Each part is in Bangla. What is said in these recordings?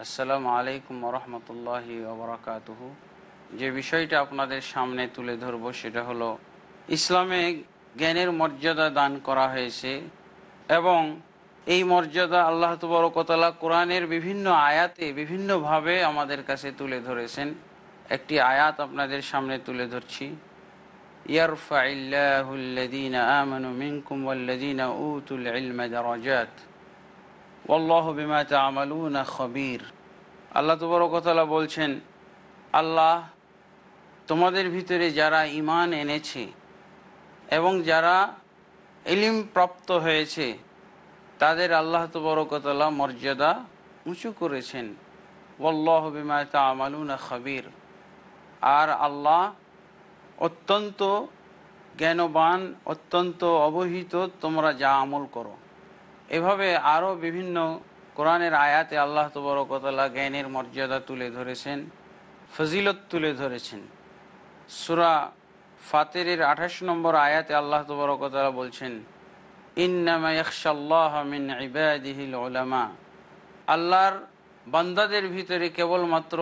আসসালামু আলাইকুম রহমতুল্লাহ ওবরাকাতহ। যে বিষয়টা আপনাদের সামনে তুলে ধরব সেটা হলো, ইসলামে জ্ঞানের মর্যাদা দান করা হয়েছে এবং এই মর্যাদা আল্লাহ তবরকতলা কোরআনের বিভিন্ন আয়াতে বিভিন্নভাবে আমাদের কাছে তুলে ধরেছেন। একটি আয়াত আপনাদের সামনে তুলে ধরছি। ইয়ারফা ইল্লাহুল্লাদিন আমানু মিনকুম ওয়াল্লাদিন উতুল ইলমা দারাজাত। আল্লাহ বিমা তামালুনা খবির। আল্লাহ বলছেন, আল্লাহ তোমাদের ভিতরে যারা ইমান এনেছে এবং যারা এলিম প্রাপ্ত হয়েছে, তাদের আল্লাহ তবরকতলা মর্যাদা উঁচু করেছেন। ওল্লাহ বিমা তামালুনা খবির। আর আল্লাহ অত্যন্ত জ্ঞানবান, অত্যন্ত অবহিত, তোমরা যা আমল করো। এভাবে আরও বিভিন্ন কোরআনের আয়াতে আল্লাহ তবরকতলা জ্ঞানের মর্যাদা তুলে ধরেছেন, ফজিলত তুলে ধরেছেন। সুরা ফাতেরের আঠাশ নম্বর আয়াতে আল্লাহ তবরকতলা বলছেন মিন ইবাদিহিল ওলামা আল্লাহর বান্দাদের ভিতরে কেবলমাত্র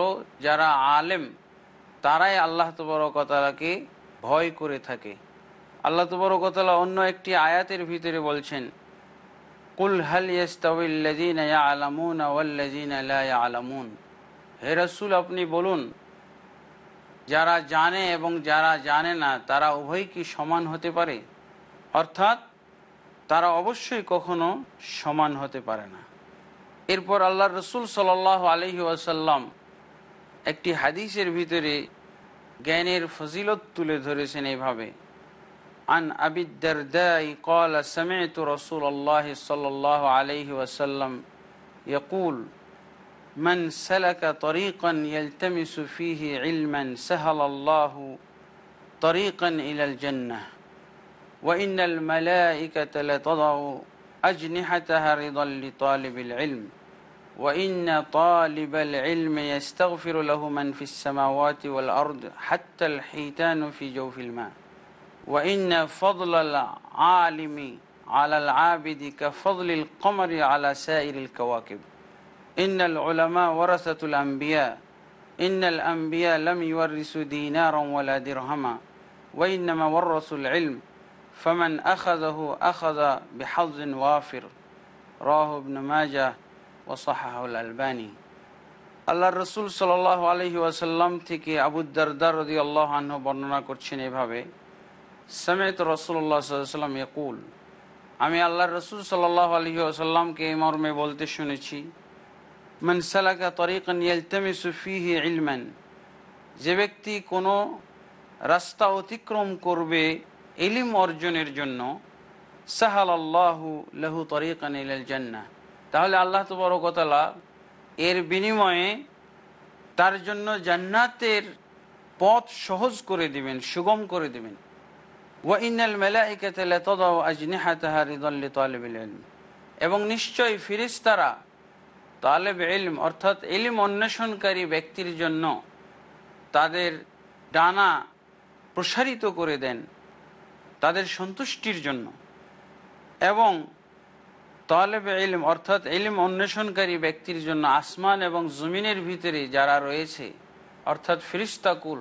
যারা আলেম, তারাই আল্লাহ তবরকতালাকে ভয় করে থাকে। আল্লাহ তবরকতলা অন্য একটি আয়াতের ভিতরে বলছেন কুল হাল আলামুন আলামুন হে রসুল, আপনি বলুন, যারা জানে এবং যারা জানে না, তারা উভয় কি সমান হতে পারে? অর্থাৎ, তারা অবশ্যই কখনো সমান হতে পারে না। এরপর আল্লাহ রসুল সাল আলহি ওয়াসাল্লাম একটি হাদিসের ভিতরে জ্ঞানের ফজিলত তুলে ধরেছেন এইভাবে عن أبي الدرداء قال سمعت رسول الله صلى الله عليه وسلم يقول من سلك طريقا يلتمس فيه علما سهل الله طريقا إلى الجنة وإن الملائكة لتضع أجنحتها رضا لطالب العلم وإن طالب العلم يستغفر له من في السماوات والأرض حتى الحيتان في جوف الماء. وإن فضل العالم على العابد كفضل القمر على سائر الكواكب إن العلماء ورثة الأنبياء إن الأنبياء لم يورثوا دينارا ولا درهما وإنما ورثوا العلم فمن أخذه أخذ بحظ وافر راه ابن ماجه ওসাহাহুল আলবানী আল্লাহ রসুল সাল আলহি ওয়াসাল্লাম থেকে আবুদ্দারদার রদি আল্লাহ আহ বর্ণনা করছেন এভাবে সমেত রসুল্লাহ সাল্লাম ইকুল আমি আল্লাহ রসুল সাল্লাহ আলহি আসাল্লামকে এই মর্মে বলতে শুনেছি মনসালাকা তরিকন ইলতমি সুফিহি ইলমান যে ব্যক্তি কোনো রাস্তা অতিক্রম করবে ইলিম অর্জনের জন্য সাহাল আল্লাহু লহু তরিকান ইল জান্না তাহলে আল্লাহ তবরকতলা এর বিনিময়ে তার জন্য জান্নাতের পথ সহজ করে দিবেন, সুগম করে দিবেন। তদাও আজনিহাতাহা রিদল্লি তালিবিল এবং নিশ্চয়ই তালেব ইলম, অর্থাৎ ইলম অন্বেষণকারী ব্যক্তির জন্য তাদের ডানা প্রসারিত করে দেন তাদের সন্তুষ্টির জন্য। এবং তালেব ইলম, অর্থাৎ ইলম অন্বেষণকারী ব্যক্তির জন্য আসমান এবং জমিনের ভিতরে যারা রয়েছে, অর্থাৎ ফিরিস্তাকুল,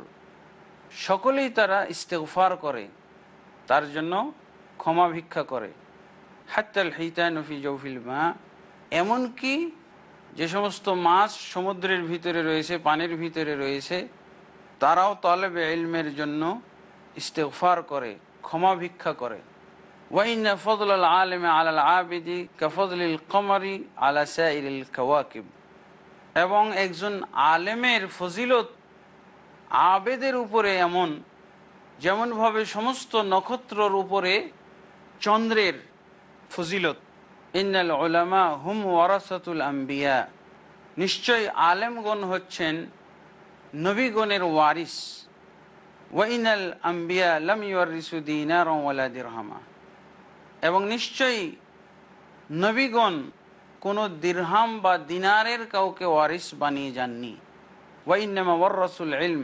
সকলেই তারা ইস্তেগফার করে। তার জন্য ক্ষমা ভিক্ষা করে। হাত্তাল হিতানফি জৌফিল মা। এমনকি যে সমস্ত মাছ সমুদ্রের ভিতরে রয়েছে, পানির ভিতরে রয়েছে, তারাও তলেবে ইলমের জন্য ইস্তেগফার করে, ক্ষমা ভিক্ষা করে। ওয়াইন ফজল আল আলমে আলাল আবিদি কফজলিল কমারি আলা সাইরিল কওয়াকিব। এবং একজন আলেমের ফজিলত আবেদের উপরে এমন যেমনভাবে সমস্ত নক্ষত্রর উপরে চন্দ্রের ফজিলত, ইন্নাল ওলামা হুম ওয়ারাসাতুল আম্বিয়া নিশ্চয় আলেমগণ হচ্ছেন নবীগণের ওয়ারিস। ওয়াইনাল আম্বিয়া লাম ইউরিসু দিনার ওয়ালা দিরহামা এবং নিশ্চয়ই নবীগণ কোনো দিরহাম বা দিনারের কাউকে ওয়ারিস বানিয়ে যাননি। ওয়াইনামা ওয়ার রসুল ইলম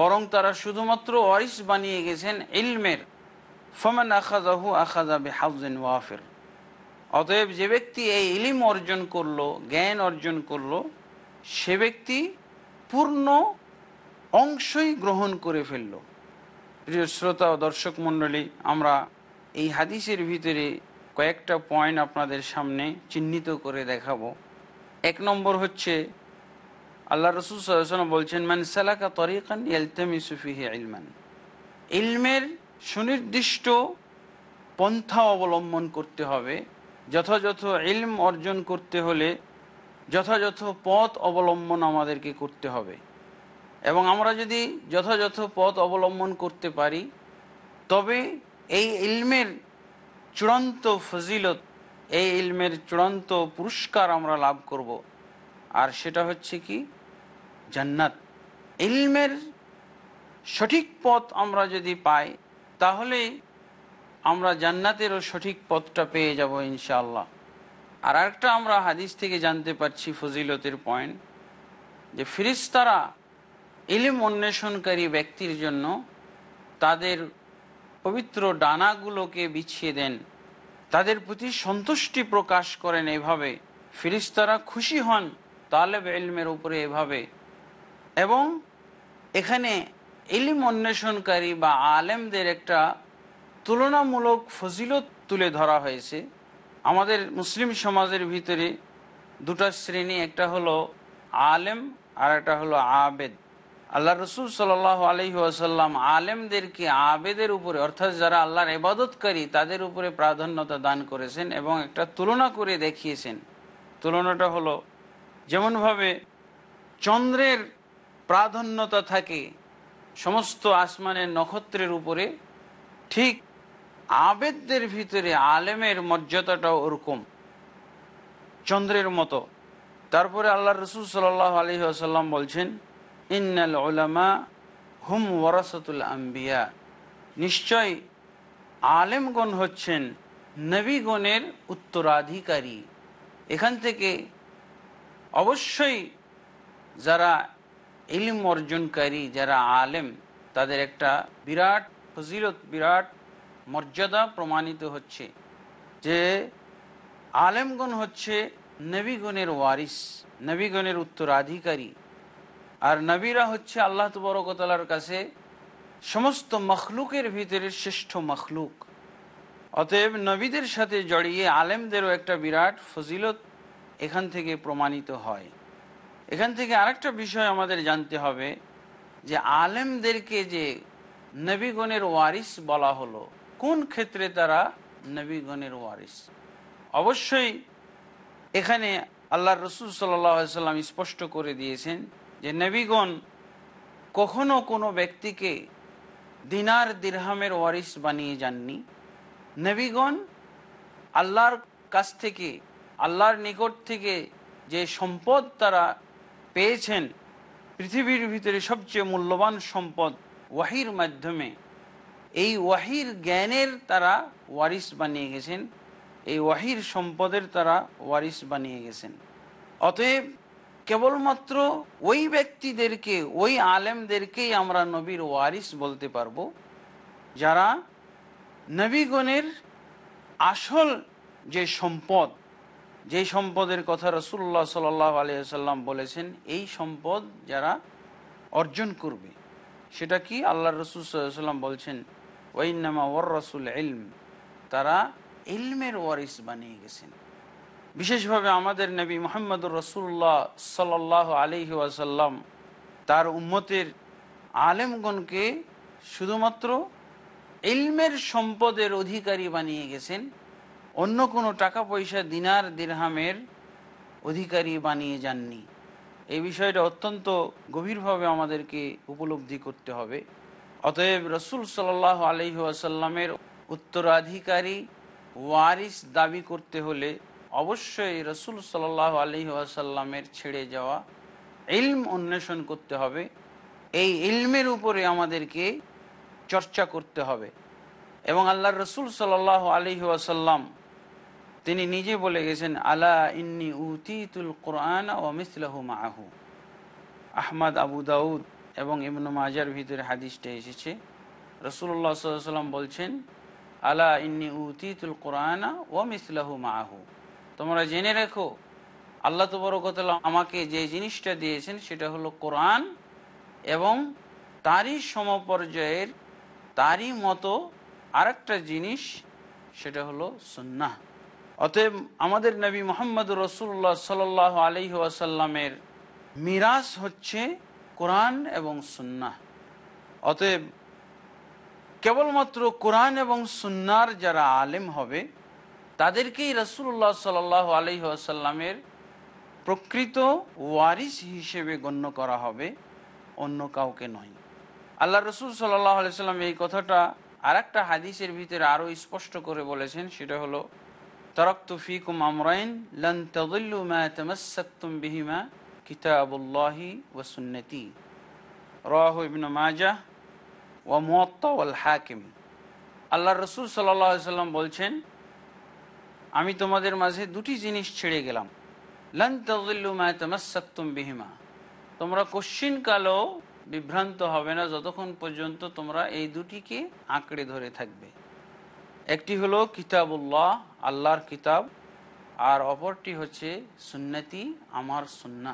বরং তারা শুধুমাত্র ওয়ারিস বানিয়ে গেছেন ইলমের। ফমান আখাজাহু আখাজা বেহাউজেন ওয়াফের। অতএব যে ব্যক্তি এই ইলিম অর্জন করল, জ্ঞান অর্জন করল, সে ব্যক্তি পূর্ণ অংশই গ্রহণ করে ফেলল। প্রিয় শ্রোতা ও দর্শক মণ্ডলী, আমরা এই হাদিসের ভিতরে কয়েকটা পয়েন্ট আপনাদের সামনে চিহ্নিত করে দেখাবো। এক নম্বর হচ্ছে আল্লাহ রসুল বলছেন, মান সালাকা তরিকান ইলমান। ইলমের সুনির্দিষ্ট পন্থা অবলম্বন করতে হবে। যথাযথ ইলম অর্জন করতে হলে যথাযথ পথ অবলম্বন আমাদেরকে করতে হবে। এবং আমরা যদি যথাযথ পথ অবলম্বন করতে পারি, তবে এই ইলমের চূড়ান্ত ফজিলত, এই ইলমের চূড়ান্ত পুরস্কার আমরা লাভ করব। আর সেটা হচ্ছে কি? জান্নাত। ইলমের সঠিক পথ আমরা যদি পাই, তাহলে আমরা জান্নাতেরও সঠিক পথটা পেয়ে যাব ইনশাআল্লাহ। আর একটা আমরা হাদিস থেকে জানতে পারছি ফজিলতের পয়েন্ট, যে ফিরিস্তারা ইলিম অন্বেষণকারী ব্যক্তির জন্য তাদের পবিত্র ডানাগুলোকে বিছিয়ে দেন। তাদের প্রতি সন্তুষ্টি প্রকাশ করেন এভাবে। ফিরিস্তারা খুশি হন। তালেব ইলমের উপরে এভাবে। এবং এখানে ইলিম অন্বেষণকারী বা আলেমদের একটা তুলনামূলক ফজিলত তুলে ধরা হয়েছে। আমাদের মুসলিম সমাজের ভিতরে দুটা শ্রেণি, একটা হলো আলেম আর একটা হলো আবেদ। আল্লাহ রসুল সাল আলহি আসাল্লাম আলেমদেরকে আবেদের উপরে, অর্থাৎ যারা আল্লাহর এবাদতকারী তাদের উপরে প্রাধান্যতা দান করেছেন এবং একটা তুলনা করে দেখিয়েছেন। তুলনাটা হলো যেমনভাবে চন্দ্রের প্রাধান্যতা থাকে সমস্ত আসমানের নক্ষত্রের উপরে, ঠিক আবেদদের ভিতরে আলেমের মর্যাদাটাও ওরকম, চন্দ্রের মতো। তারপরে আল্লাহ রসুল সাল আলহি আসাল্লাম বলছেন, ইন্নাল ওলামা হুম ওয়ারাসতুল আম্বিয়া। নিশ্চয় আলেমগণ হচ্ছেন নবীগণের উত্তরাধিকারী। এখান থেকে অবশ্যই যারা ইলিম অর্জনকারী, যারা আলেম, তাদের একটা বিরাট ফজিলত, বিরাট মর্যাদা প্রমাণিত হচ্ছে যে আলেমগণ হচ্ছে নবীগণের ওয়ারিস, নবীগণের উত্তরাধিকারী। আর নবীরা হচ্ছে আল্লাহ তবরকতলার কাছে সমস্ত মখলুকের ভিতরে শ্রেষ্ঠ মখলুক। অতএব নবীদের সাথে জড়িয়ে আলেমদেরও একটা বিরাট ফজিলত এখান থেকে প্রমাণিত হয়। এখান থেকে আরেকটা বিষয় আমাদের জানতে হবে যে আলেমদেরকে যে নবীগণের ওয়ারিস বলা হলো, কোন ক্ষেত্রে তারা নবীগণের ওয়ারিস? অবশ্যই এখানে আল্লাহ রসুল সাল্লাম স্পষ্ট করে দিয়েছেন যে নবীগণ কখনো কোনো ব্যক্তিকে দিনার দিরহামের ওয়ারিস বানিয়ে যাননি। নবীগণ আল্লাহর কাছ থেকে আল্লাহর নিকট থেকে যে সম্পদ তারা পেয়েছেন, পৃথিবীর ভিতরে সবচেয়ে মূল্যবান সম্পদ ওয়াহির মাধ্যমে, এই ওয়াহির জ্ঞানের তারা ওয়ারিস বানিয়ে গেছেন, এই ওয়াহির সম্পদের তারা ওয়ারিস বানিয়ে গেছেন। অতএব কেবলমাত্র ওই ব্যক্তিদেরকে, ওই আলেমদেরকেই আমরা নবীর ওয়ারিস বলতে পারব, যারা নবীগণের আসল যে সম্পদ যে সম্পদের কথা রসুল্লাহ সাল্লাহ আলিয়াল্লাম বলেছেন, এই সম্পদ যারা অর্জন করবে, সেটা কি আল্লাহ রসুল সাল্লাম বলছেন ওয়াইনামা ওর রসুল ইলম তারা ইলমের ওয়ারিস বানিয়ে গেছেন। বিশেষভাবে আমাদের নবী মোহাম্মদুর রসুল্লাহ সাল্লাহ আলহি ওয়াসাল্লাম, তার উম্মতের আলেমগণকে শুধুমাত্র ইলমের সম্পদের অধিকারী বানিয়ে গেছেন অন্য কোনো টাকা পয়সা দিনার দিরহামের অধিকারী বানিয়ে যাননি। এই বিষয়টা অত্যন্ত গভীরভাবে আমাদেরকে উপলব্ধি করতে হবে। অতএব রসুল সাল আলহি আসাল্লামের উত্তরাধিকারী ওয়ারিস দাবি করতে হলে অবশ্যই রসুল সাল্লাহ আসাল্লামের ছেড়ে যাওয়া ইলম অন্বেষণ করতে হবে। এই ইলমের উপরে আমাদেরকে চর্চা করতে হবে। এবং আল্লাহ রসুল সাল্লাহ আসাল্লাম তিনি নিজে বলে গেছেন, আলা ইন্নি উতিতুল কোরআন ও মিসলাহু মাহু আহমদ, আবু দাউদ এবং ইবনু মাজার ভিতরে হাদিসটা এসেছে। রসুল্লাহ সাল্লাম বলছেন, আলা ইন্নি উতিতুল কোরআন ও মিসলাহু মাহু তোমরা জেনে রেখো, আল্লাহ তবরকতলা আমাকে যে জিনিসটা দিয়েছেন সেটা হলো কোরআন এবং তারই সমপর্যায়ের, তারই মতো আরেকটা জিনিস, সেটা হলো সুন্নাহ। অতএব আমাদের নবী মোহাম্মদ রসুল্লাহ সাল আলহি আসাল্লামের মিরাজ হচ্ছে কোরআন এবং সুন্না অতএব কেবলমাত্র কোরআন এবং সুন্নার যারা আলেম হবে, তাদেরকেই রসুল্লাহ সাল আলহি আসাল্লামের প্রকৃত ওয়ারিস হিসেবে গণ্য করা হবে, অন্য কাউকে নয়। আল্লাহ রসুল সাল্লাহ আলাইসাল্লাম এই কথাটা আর একটা হাদিসের ভিতরে আরও স্পষ্ট করে বলেছেন, সেটা হলো লন তদুল্লু বিহিমা কিতাবুল্লাহি মাজাহ হাকিম আল্লাহ রসুল সাল্লাম বলছেন, আমি তোমাদের মাঝে দুটি জিনিস ছেড়ে গেলাম। লন তদুল্লু বিহিমা। তোমরা কোশ্চিন কালো বিভ্রান্ত হবে না, যতক্ষণ পর্যন্ত তোমরা এই দুটিকে আঁকড়ে ধরে থাকবে। একটি হলো কিতাবুল্লাহ, আল্লাহর কিতাব, আর অপরটি হচ্ছে সুন্নতি, আমার সুন্না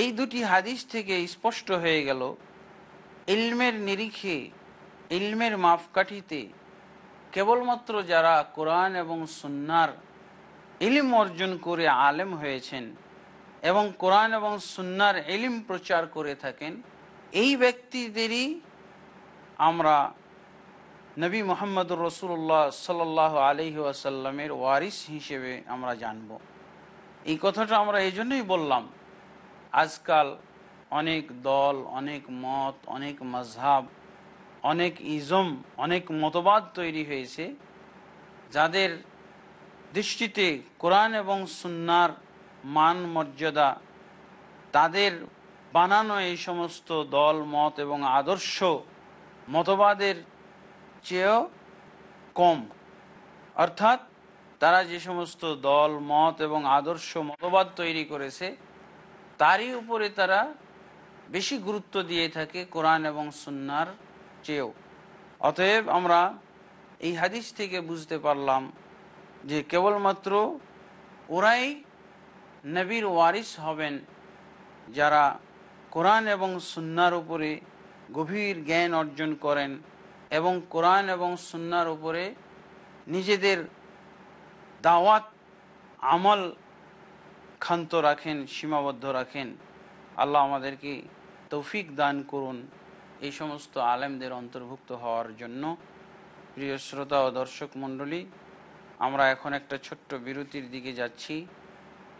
এই দুটি হাদিস থেকে স্পষ্ট হয়ে গেল, ইলমের নিরিখে, ইলমের মাপকাঠিতে কেবলমাত্র যারা কোরআন এবং সুন্নার ইলিম অর্জন করে আলেম হয়েছেন এবং কোরআন এবং সুন্নার ইলিম প্রচার করে থাকেন, এই ব্যক্তিদেরই আমরা নবী মোহাম্মদুর রসুল্লাহ সাল আলহি আসাল্লামের ওয়ারিস হিসেবে আমরা জানব। এই কথাটা আমরা এই জন্যই বললাম, আজকাল অনেক দল, অনেক মত, অনেক মজহাব অনেক ইজম, অনেক মতবাদ তৈরি হয়েছে, যাদের দৃষ্টিতে কোরআন এবং সুন্নার মান মর্যাদা, তাদের বানানো এই সমস্ত দল, মত এবং আদর্শ মতবাদের চেয়েও কম। অর্থাৎ তারা যে সমস্ত দল, মত এবং আদর্শ মতবাদ তৈরি করেছে, তারই উপরে তারা বেশি গুরুত্ব দিয়ে থাকে কোরআন এবং সুন্নার চেয়েও। অতএব আমরা এই হাদিস থেকে বুঝতে পারলাম যে কেবলমাত্র ওরাই নবীর ওয়ারিস হবেন যারা কোরআন এবং সুন্নার উপরে গভীর জ্ঞান অর্জন করেন। এবং কোরআন এবং সুন্নার উপরে নিজেদের দাওয়াত, আমল ক্ষান্ত রাখেন, সীমাবদ্ধ রাখেন। আল্লাহ আমাদেরকে তৌফিক দান করুন এই সমস্ত আলেমদের অন্তর্ভুক্ত হওয়ার জন্য। প্রিয় শ্রোতা ও দর্শক মণ্ডলী, আমরা এখন একটা ছোট্ট বিরতির দিকে যাচ্ছি।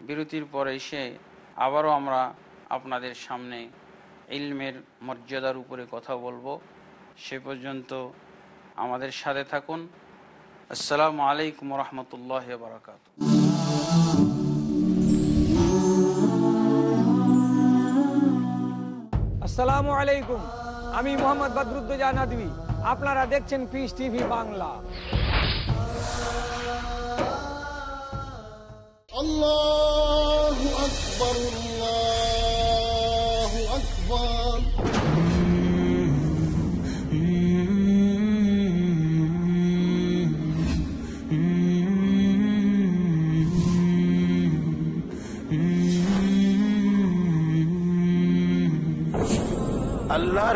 বিরতির পরে এসে আবারও আমরা আপনাদের সামনে ইলমের মর্যাদার উপরে কথা বলব। সে পর্যন্ত আমাদের সাথে থাকুন। আসসালামু আলাইকুম রহমতুল্লাহ বারকাত আসসালামু আলাইকুম। আমি মোহাম্মদ বদরুদ্দোজা নদী আপনারা দেখছেন পিস টিভি বাংলা।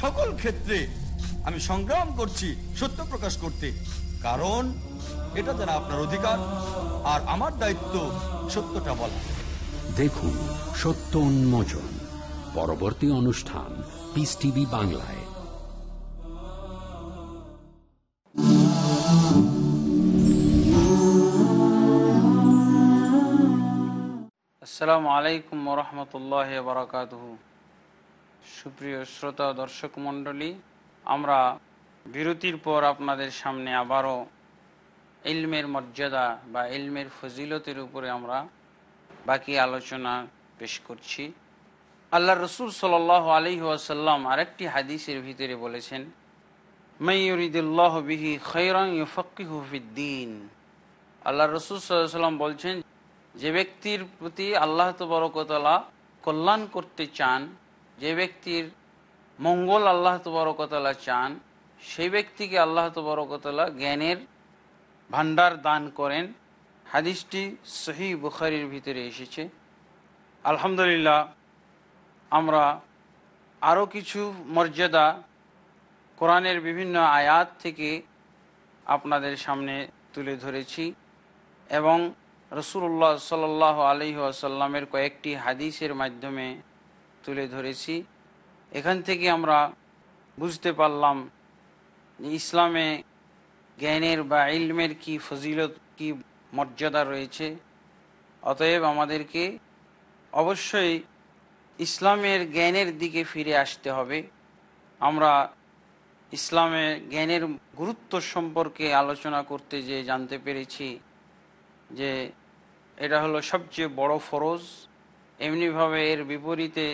সকল ক্ষেত্রে আমি সংগ্রাম করছি সত্য প্রকাশ করতে। কারণ এটা যারা আপনার অধিকার আর আমার দায়িত্ব সত্যটা বলা। দেখুন সত্য উন্মোচন পরবর্তী অনুষ্ঠান পিস টিভি বাংলায়। আসসালামু আলাইকুম রহমতুল্লাহ বারাকাত সুপ্রিয় শ্রোতা দর্শক মণ্ডলী, আমরা বিরতির পর আপনাদের সামনে আবারও ইলমের মর্যাদা বা ইলমের ফজিলতের উপরে আমরা বাকি আলোচনা পেশ করছি। আল্লাহ রসুল সাল আলী ওয়াসাল্লাম আরেকটি হাদিসের ভিতরে বলেছেন মাইয়ুরিদুল্লাহ বিহি খৈরং ফকিহুফিদ্দিন আল্লাহ রসুল সাল্লাম বলছেন, যে ব্যক্তির প্রতি আল্লাহ তবরকতলা কল্যাণ করতে চান যে ব্যক্তির মঙ্গল আল্লাহ তবরকতলা চান, সেই ব্যক্তিকে আল্লাহ তবরকতলা জ্ঞানের ভান্ডার দান করেন। হাদিসটি সহি বুখারির ভিতরে এসেছে। আলহামদুলিল্লাহ, আমরা আরও কিছু মর্যাদা কোরআনের বিভিন্ন আয়াত থেকে আপনাদের সামনে তুলে ধরেছি এবং রসুল্লাহ সাল আলহি আসাল্লামের কয়েকটি হাদিসের মাধ্যমে তুলে ধরেছি। এখান থেকে আমরা বুঝতে পারলাম ইসলামে জ্ঞানের বা ইলমের কি ফজিলত, কি মর্যাদা রয়েছে। অতএব আমাদেরকে অবশ্যই ইসলামের জ্ঞানের দিকে ফিরে আসতে হবে। আমরা ইসলামের জ্ঞানের গুরুত্ব সম্পর্কে আলোচনা করতে যে জানতে পেরেছি যে এটা হলো সবচেয়ে বড় ফরজ, এমনিভাবে এর বিপরীতে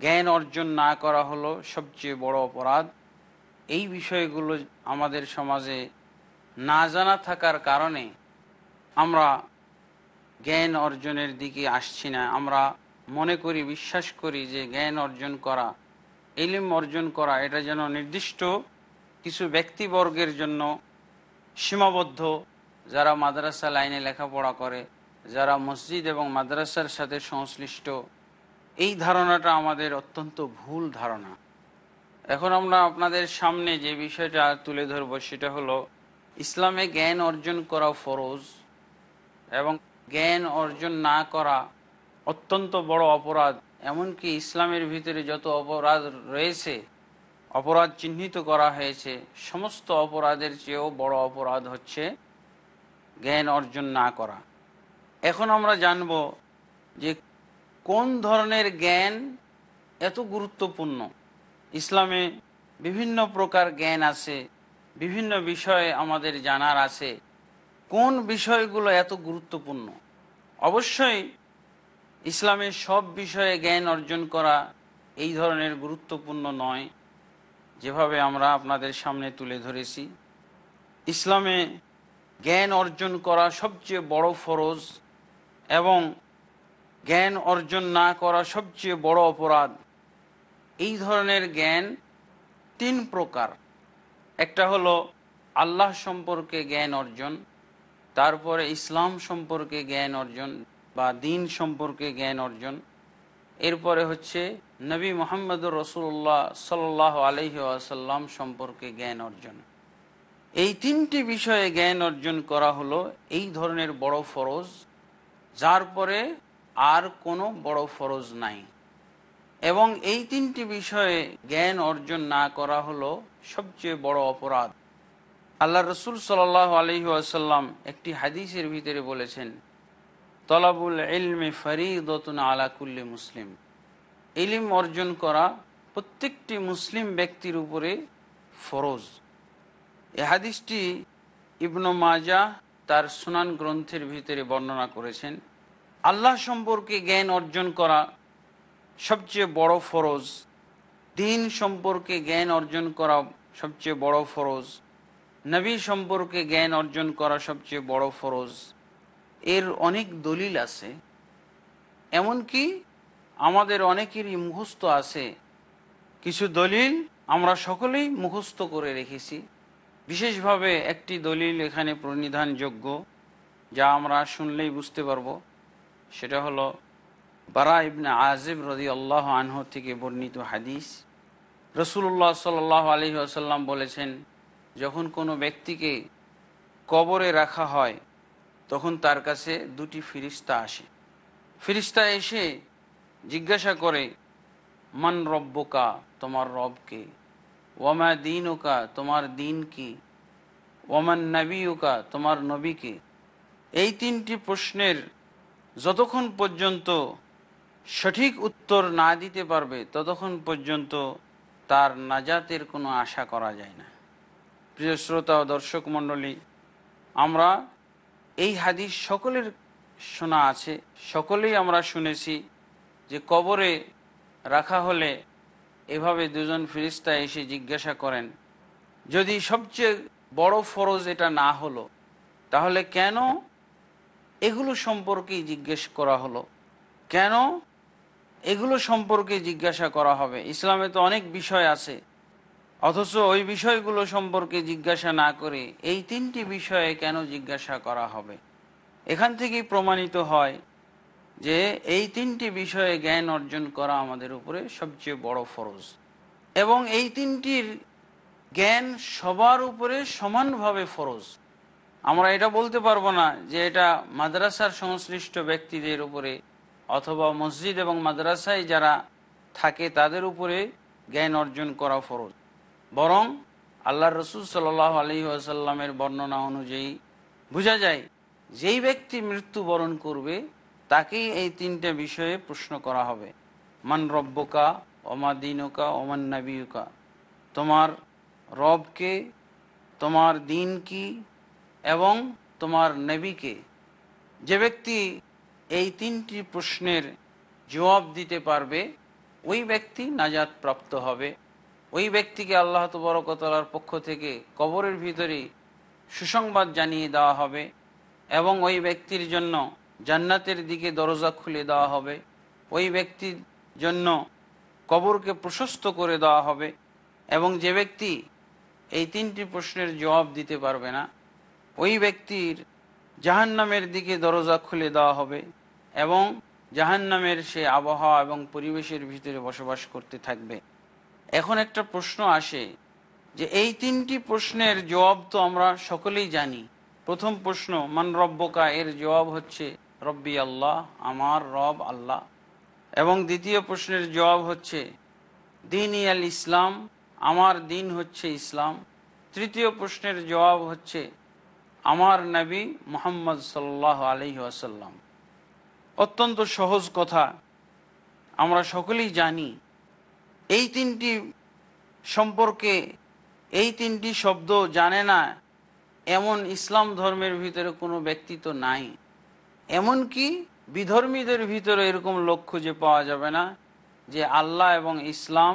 জ্ঞান অর্জন না করা হলো সবচেয়ে বড় অপরাধ। এই বিষয়গুলো আমাদের সমাজে না জানা থাকার কারণে আমরা জ্ঞান অর্জনের দিকে আসছি না। আমরা মনে করি, বিশ্বাস করি যে জ্ঞান অর্জন করা এলিম অর্জন করা, এটা যেন নির্দিষ্ট কিছু ব্যক্তিবর্গের জন্য সীমাবদ্ধ। যারা মাদ্রাসা লাইনে লেখাপড়া করে, যারা মসজিদ এবং মাদ্রাসার সাথে সংশ্লিষ্ট এই ধারণাটা আমাদের অত্যন্ত ভুল ধারণা। এখন আমরা আপনাদের সামনে যে বিষয়টা তুলে ধরব সেটা হলো, ইসলামে জ্ঞান অর্জন করা ফরজ এবং জ্ঞান অর্জন না করা অত্যন্ত বড় অপরাধ। এমনকি ইসলামের ভিতরে যত অপরাধ রয়েছে, অপরাধ চিহ্নিত করা হয়েছে, সমস্ত অপরাধের চেয়েও বড় অপরাধ হচ্ছে জ্ঞান অর্জন না করা। এখন আমরা জানব যে কোন ধরনের জ্ঞান এত গুরুত্বপূর্ণ? ইসলামে বিভিন্ন প্রকার জ্ঞান আছে, বিভিন্ন বিষয়ে আমাদের জানার আছে। কোন বিষয়গুলো এত গুরুত্বপূর্ণ? অবশ্যই ইসলামের সব বিষয়ে জ্ঞান অর্জন করা এই ধরনের গুরুত্বপূর্ণ নয়, যেভাবে আমরা আপনাদের সামনে তুলে ধরেছি। ইসলামে জ্ঞান অর্জন করা সবচেয়ে বড় ফরজ এবং জ্ঞান অর্জন না করা সবচেয়ে বড় অপরাধ। এই ধরনের জ্ঞান তিন প্রকার। একটা হলো আল্লাহ সম্পর্কে জ্ঞান অর্জন, তারপরে ইসলাম সম্পর্কে জ্ঞান অর্জন বা দিন সম্পর্কে জ্ঞান অর্জন। এরপরে হচ্ছে নবী মোহাম্মদুর রসুল্লাহ সাল আলহি আসাল্লাম সম্পর্কে জ্ঞান অর্জন। এই তিনটি বিষয়ে জ্ঞান অর্জন করা হলো এই ধরনের বড় ফরজ, যার পরে আর কোনো বড় ফরজ নাই। এবং এই তিনটি বিষয়ে জ্ঞান অর্জন না করা হলো সবচেয়ে বড় অপরাধ। আল্লাহ রসুল সাল আলহি আসাল্লাম একটি হাদিসের ভিতরে বলেছেন, তলাবুল ইলমে ফরিদতুন আলা কুল্লি মুসলিম। ইলিম অর্জন করা প্রত্যেকটি মুসলিম ব্যক্তির উপরে ফরজ। এ হাদিসটি ইবনু মাজা তার সুনান গ্রন্থের ভিতরে বর্ণনা করেছেন। আল্লাহ সম্পর্কে জ্ঞান অর্জন করা সবচেয়ে বড় ফরজ। দিন সম্পর্কে জ্ঞান অর্জন করা সবচেয়ে বড় ফরজ। নবী সম্পর্কে জ্ঞান অর্জন করা সবচেয়ে বড় ফরজ। এর অনেক দলিল আছে। এমনকি আমাদের অনেকেরই মুখস্থ আছে। কিছু দলিল আমরা সকলেই মুখস্থ করে রেখেছি। বিশেষভাবে একটি দলিল এখানে প্রণিধানযোগ্য, যা আমরা শুনলেই বুঝতে পারব। সেটা হলো বারা ইবনে আজিব রদি আল্লাহ আনহ থেকে বর্ণিত হাদিস। রসুল্লাহ সাল আলহি আসাল্লাম বলেছেন, যখন কোনো ব্যক্তিকে কবরে রাখা হয়, তখন তার কাছে দুটি ফিরিস্তা আসে। ফিরিস্তা এসে জিজ্ঞাসা করে, মান রব্বকা, তোমার রবকে? ওয়ামা দিনকা, তোমার দিন কি ওয়ামান নবীকা তোমার নবীকে? এই তিনটি প্রশ্নের যতক্ষণ পর্যন্ত সঠিক উত্তর না দিতে পারবে, ততক্ষণ পর্যন্ত তার নাজাতের কোনো আশা করা যায় না। প্রিয় শ্রোতা ও দর্শক মণ্ডলী, আমরা এই হাদিস সকলের শোনা আছে, সকলেই আমরা শুনেছি যে কবরে রাখা হলে এভাবে দুজন ফিরিস্তা এসে জিজ্ঞাসা করেন, যদি সবচেয়ে বড় ফরজ এটা না হলো, তাহলে কেন এগুলো সম্পর্কেই জিজ্ঞেস করা হলো। কেন? এগুলো সম্পর্কে জিজ্ঞাসা করা হবে। ইসলামে তো অনেক বিষয় আছে। অথচ ওই বিষয়গুলো সম্পর্কে জিজ্ঞাসা না করে এই তিনটি বিষয়ে কেন জিজ্ঞাসা করা হবে? এখান থেকেই প্রমাণিত হয় যে এই তিনটি বিষয়ে জ্ঞান অর্জন করা আমাদের উপরে সবচেয়ে বড় ফরজ। এবং এই তিনটির জ্ঞান সবার উপরে সমানভাবে ফরজ। আমরা এটা বলতে পারব না যে এটা মাদ্রাসার সংশ্লিষ্ট ব্যক্তিদের উপরে অথবা মসজিদ এবং মাদ্রাসায় যারা থাকে তাদের উপরে জ্ঞান অর্জন করা ফরজ। বরং আল্লাহ রসুল সাল আলী আসাল্লামের বর্ণনা অনুযায়ী বোঝা যায়, যেই ব্যক্তি মৃত্যুবরণ করবে, তাকেই এই তিনটে বিষয়ে প্রশ্ন করা হবে। মান রব্বকা, ওমা দিনকা, ওমান নবীকা তোমার রবকে, তোমার দিন কি এবং তোমার নবীকে। যে ব্যক্তি এই তিনটি প্রশ্নের জবাব দিতে পারবে, ওই ব্যক্তি নাজাত প্রাপ্ত হবে। ওই ব্যক্তিকে আল্লাহ তবরকতলার পক্ষ থেকে কবরের ভিতরে সুসংবাদ জানিয়ে দেওয়া হবে এবং ওই ব্যক্তির জন্য জান্নাতের দিকে দরজা খুলে দেওয়া হবে। ওই ব্যক্তির জন্য কবরকে প্রশস্ত করে দেওয়া হবে এবং যে ব্যক্তি এই তিনটি প্রশ্নের জবাব দিতে পারবে না ওই ব্যক্তির জাহান্নামের দিকে দরজা খুলে দেওয়া হবে এবং জাহান্নামের সে আবহাওয়া এবং পরিবেশের ভিতরে বসবাস করতে থাকবে। এখন একটা প্রশ্ন আসে যে এই তিনটি প্রশ্নের জবাব তো আমরা সকলেই জানি। প্রথম প্রশ্ন, মান রব্বকা? এর জবাব হচ্ছে, রব্বি আল্লাহ, আমার রব আল্লাহ। এবং দ্বিতীয় প্রশ্নের জবাব হচ্ছে দিন ইয়াল ইসলাম আমার দিন হচ্ছে ইসলাম। তৃতীয় প্রশ্নের জবাব হচ্ছে আমার নবী মোহাম্মদ সাল্লাহ আলহি আসাল্লাম অত্যন্ত সহজ কথা। আমরা সকলেই জানি, এই তিনটি সম্পর্কে, এই তিনটি শব্দ জানে না এমন ইসলাম ধর্মের ভিতরে কোনো ব্যক্তি তো নাই। এমনকি বিধর্মীদের ভিতরে এরকম লোক খুঁজে পাওয়া যাবে না যে আল্লাহ এবং ইসলাম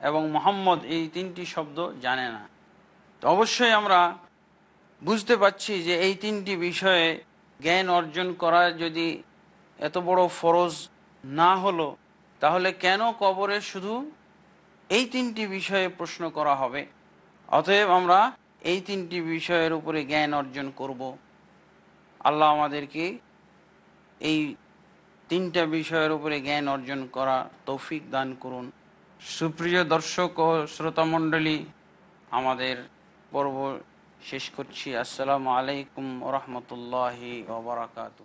এবং মোহাম্মদ এই তিনটি শব্দ জানে না। তো অবশ্যই আমরা বুঝতে পাচ্ছি যে এই তিনটি বিষয়ে জ্ঞান অর্জন করা যদি এত বড় ফরজ না হলো, তাহলে কেন কবরে শুধু এই তিনটি বিষয়ে প্রশ্ন করা হবে? অতএব আমরা এই তিনটি বিষয়ের উপরে জ্ঞান অর্জন করব। আল্লাহ আমাদেরকে এই তিনটা বিষয়ের উপরে জ্ঞান অর্জন করা তৌফিক দান করুন। সুপ্রিয় দর্শক ও শ্রোতামণ্ডলী, আমাদের পর্ব শেষ করছি। আসসালামু আলাইকুম রহমতুল্লাহি ওবরাকাতু